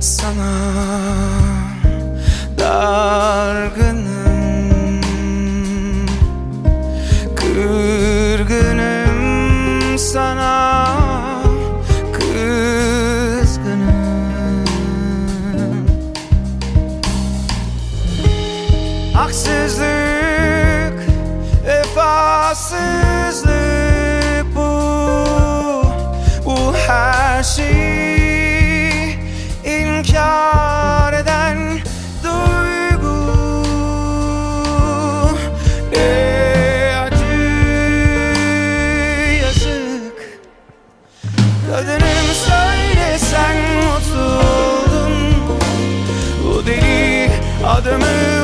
sana. Da Kadınım söyle sen mutluydun. Bu deli adımı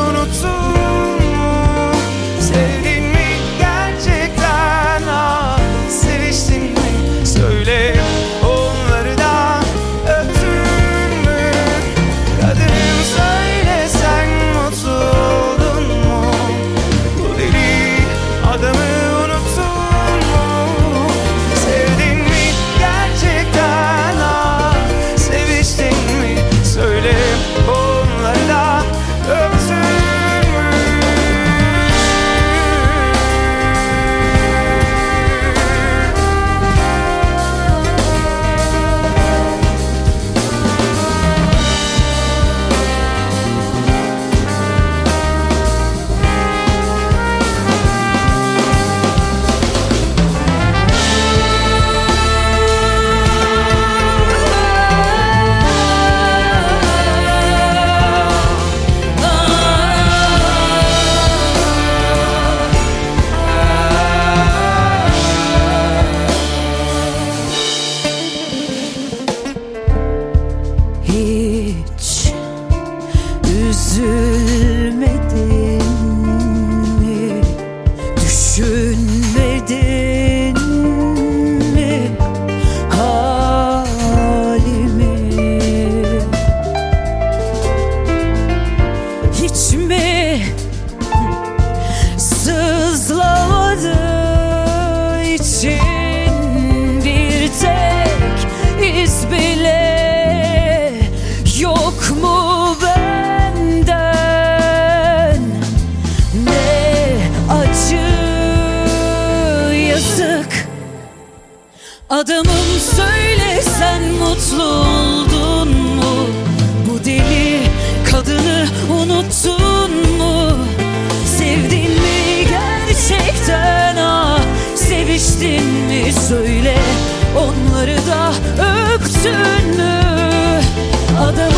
için bir tek iz bile yok mu benden? Ne acı yazık. Adım Söyle onları da öptün mü? Ada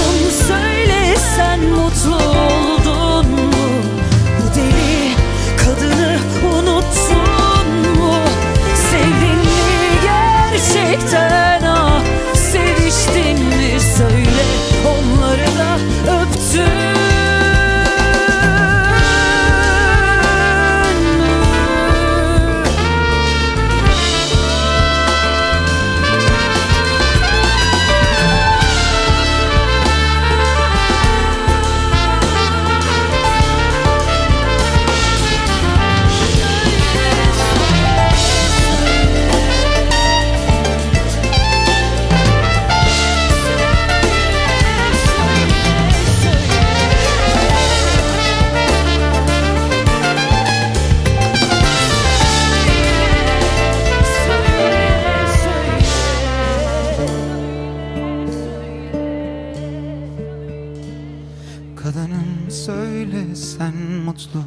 Sen mutlu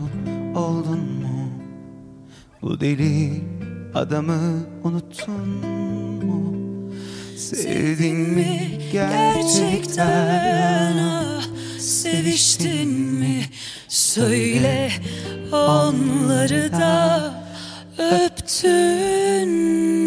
oldun mu? Bu deli adamı unuttun mu? Sevdin mi gerçekten? Ah, seviştin mi? Söyle onları da öptün mü?